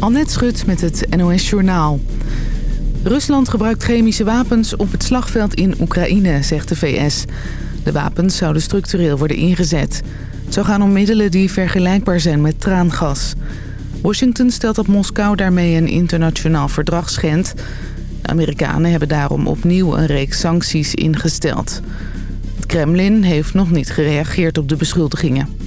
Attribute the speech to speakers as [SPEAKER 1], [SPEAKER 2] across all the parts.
[SPEAKER 1] Annette Schut met het NOS Journaal. Rusland gebruikt chemische wapens op het slagveld in Oekraïne, zegt de VS. De wapens zouden structureel worden ingezet. Het zou gaan om middelen die vergelijkbaar zijn met traangas. Washington stelt dat Moskou daarmee een internationaal verdrag schendt. De Amerikanen hebben daarom opnieuw een reeks sancties ingesteld. Het Kremlin heeft nog niet gereageerd op de beschuldigingen.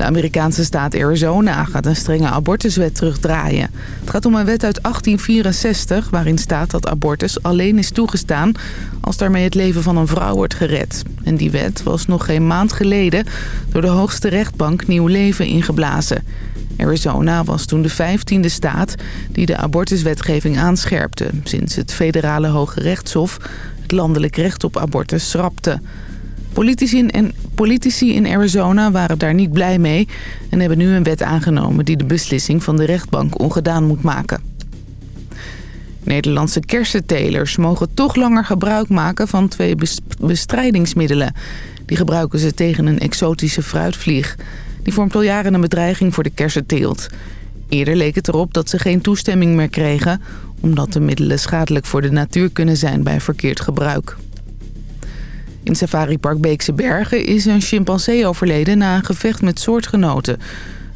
[SPEAKER 1] De Amerikaanse staat Arizona gaat een strenge abortuswet terugdraaien. Het gaat om een wet uit 1864 waarin staat dat abortus alleen is toegestaan... als daarmee het leven van een vrouw wordt gered. En die wet was nog geen maand geleden door de hoogste rechtbank nieuw leven ingeblazen. Arizona was toen de vijftiende staat die de abortuswetgeving aanscherpte... sinds het federale Hoge Rechtshof het landelijk recht op abortus schrapte... Politici in, politici in Arizona waren daar niet blij mee... en hebben nu een wet aangenomen die de beslissing van de rechtbank ongedaan moet maken. Nederlandse kersentelers mogen toch langer gebruik maken van twee bestrijdingsmiddelen. Die gebruiken ze tegen een exotische fruitvlieg. Die vormt al jaren een bedreiging voor de kersenteelt. Eerder leek het erop dat ze geen toestemming meer kregen... omdat de middelen schadelijk voor de natuur kunnen zijn bij verkeerd gebruik. In safaripark Beekse Bergen is een chimpansee overleden na een gevecht met soortgenoten.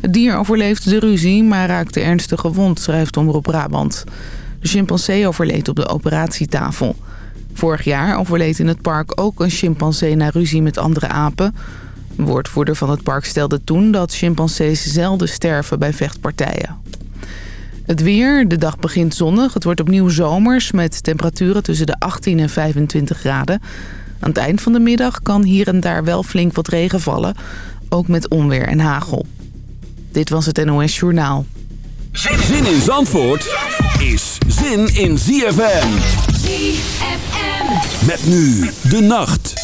[SPEAKER 1] Het dier overleefde de ruzie, maar raakte ernstig gewond, schrijft Omroep Brabant. De chimpansee overleed op de operatietafel. Vorig jaar overleed in het park ook een chimpansee na ruzie met andere apen. Een woordvoerder van het park stelde toen dat chimpansees zelden sterven bij vechtpartijen. Het weer, de dag begint zonnig. Het wordt opnieuw zomers met temperaturen tussen de 18 en 25 graden. Aan het eind van de middag kan hier en daar wel flink wat regen vallen. Ook met onweer en hagel. Dit was het NOS Journaal.
[SPEAKER 2] Zin in Zandvoort is zin in ZFM. ZFM. Met nu de nacht.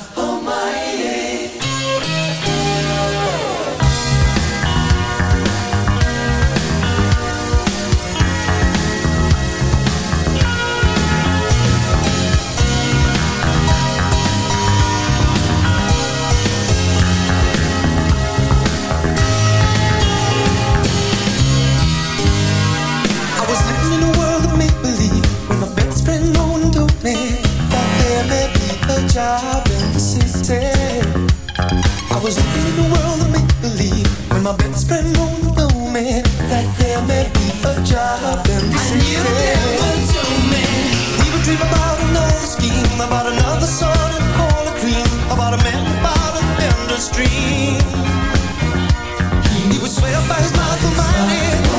[SPEAKER 3] was living in a world of make-believe. When my best friend moaned the moment That there may be a job in the city knew you
[SPEAKER 4] never told me. We would dream about another scheme About another sun and cola cream About a man about a vendor's dream. He would
[SPEAKER 5] swear by
[SPEAKER 4] his
[SPEAKER 6] mouth and mind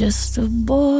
[SPEAKER 6] just a boy.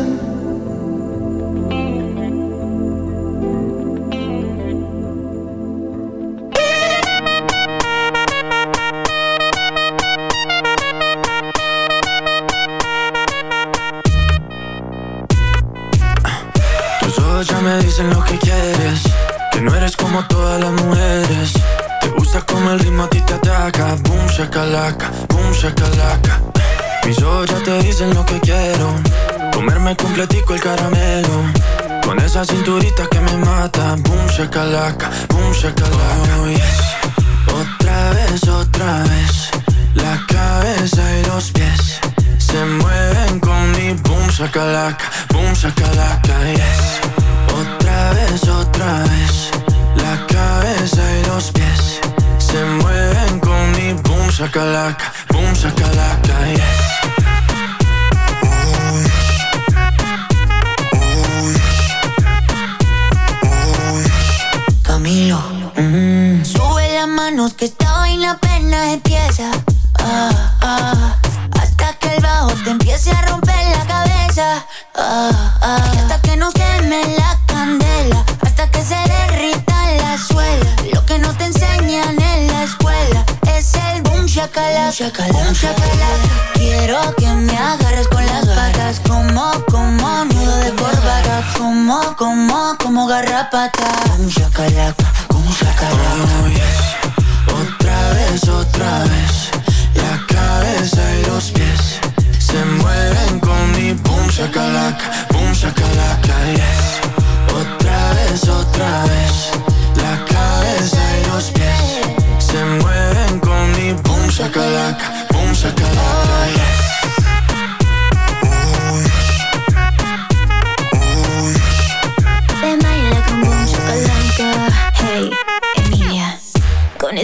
[SPEAKER 7] shakalaka, boom shakalaka oh, yes. Otra vez, otra vez. La cabeza y los pies Se mueven con mi boom shakalaka, boom shakalaka
[SPEAKER 8] como, como, como garrapata. Como chacalaca, como chacalaca.
[SPEAKER 7] Oh, yes. Otra vez, otra vez. La cabeza y los pies se mueven con mi boom chacalaca, boom chacalaca, yes. Otra vez, otra vez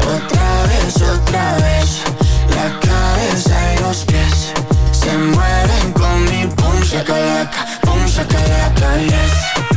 [SPEAKER 5] Otra vez, otra vez La cabeza y los pies Se mueven con mi pum, shakalaka Pum, shakalaka, yes.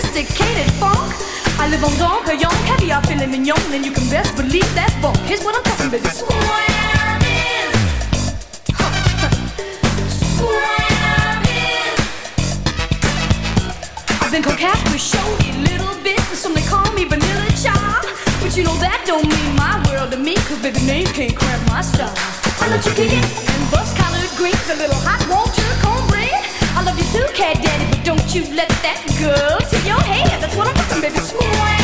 [SPEAKER 5] sophisticated funk. I live on dog, her young caviar, filet mignon, and you can best believe that funk. Here's what I'm talking about. Swamming. Swamming. I've been called Casper, showy little bit, and some they call me vanilla child. But you know that don't mean my world to me, cause baby name can't cramp my style. I love you kicking and bust collared greens, a little hot water, cornbread. I love you too, cat daddy you let that girl to your head. That's what I'm talking, baby.
[SPEAKER 2] Swag.